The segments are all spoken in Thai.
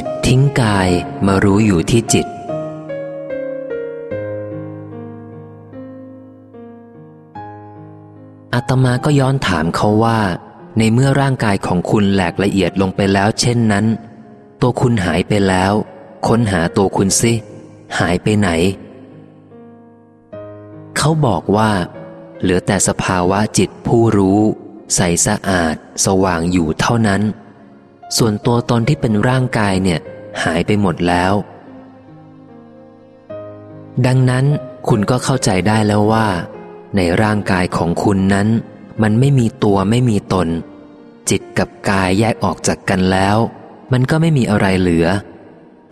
จิตทิ้งกายมารู้อยู่ที่จิต อาตมาก็ย้อนถามเขาว่า ในเมื่อร่างกายของคุณแหลกละเอียดลงไปแล้วเช่นนั้น ตัวคุณหายไปแล้ว ค้นหาตัวคุณสิ หายไปไหน เขาบอกว่า เหลือแต่สภาวะจิตผู้รู้ ใสสะอาด สว่างอยู่เท่านั้น ส่วนตัวตนที่เป็นร่างกายเนี่ย หายไปหมดแล้ว ดังนั้นคุณก็เข้าใจได้แล้วว่า ในร่างกายของคุณนั้น มันไม่มีตัวไม่มีตน จิตกับกายแยกออกจากกันแล้ว มันก็ไม่มีอะไรเหลือ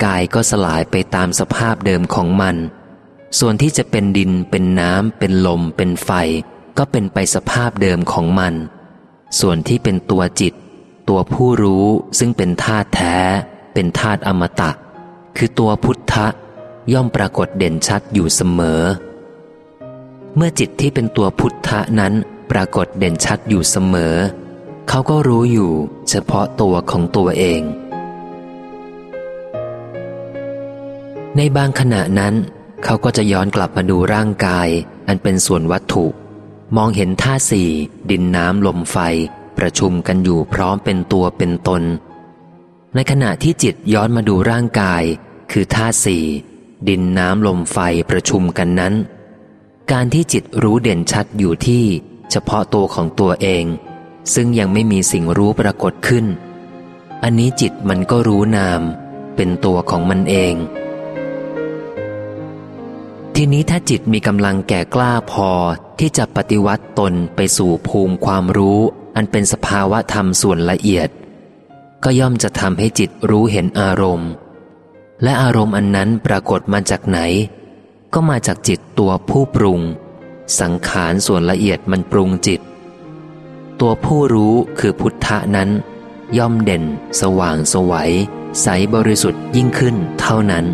กายก็สลายไปตามสภาพเดิมของมัน ส่วนที่จะเป็นดินเป็นน้ำเป็นลม เป็นไฟ ก็เป็นไปสภาพเดิมของมัน ส่วนที่เป็นตัวจิต ตัวผู้รู้ซึ่งเป็นธาตุแท้ เป็นธาตุอมตะ คือตัวพุทธะย่อมปรากฏเด่นชัดอยู่เสมอ เมื่อจิตที่เป็นตัวพุทธะนั้นปรากฏเด่นชัดอยู่เสมอ เขาก็รู้อยู่เฉพาะตัวของตัวเอง ในบางขณะนั้น เขาก็จะย้อนกลับมาดูร่างกาย อันเป็นส่วนวัตถุ มองเห็นท่าสี่ ดินน้ำลมไฟ ประชุมกันอยู่พร้อมเป็นตัวเป็นตน ในขณะที่จิตย้อนมาดูร่างกาย คือท่าสี่ดินน้ำลมไฟประชุมกันนั้น การที่จิตรู้เด่นชัดอยู่ที่ เฉพาะตัวของตัวเอง ซึ่งยังไม่มีสิ่งรู้ปรากฏขึ้น อันนี้จิตมันก็รู้นาม เป็นตัวของมันเอง ทีนี้ถ้าจิตมีกำลังแก่กล้าพอที่จะปฏิวัติตนไปสู่ภูมิความรู้ อันเป็นสภาวะธรรมส่วนละเอียด ก็ย่อมจะทำให้จิตรู้เห็นอารมณ์ และอารมณ์อันนั้นปรากฏมาจากไหน ก็มาจากจิตตัวผู้ปรุง สังขารส่วนละเอียดมันปรุงจิต ตัวผู้รู้คือพุทธะนั้น ย่อมเด่น สว่างสวัยใสบริสุทธิ์ยิ่งขึ้นเท่านั้น